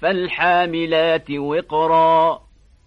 فالحاملات وقرا.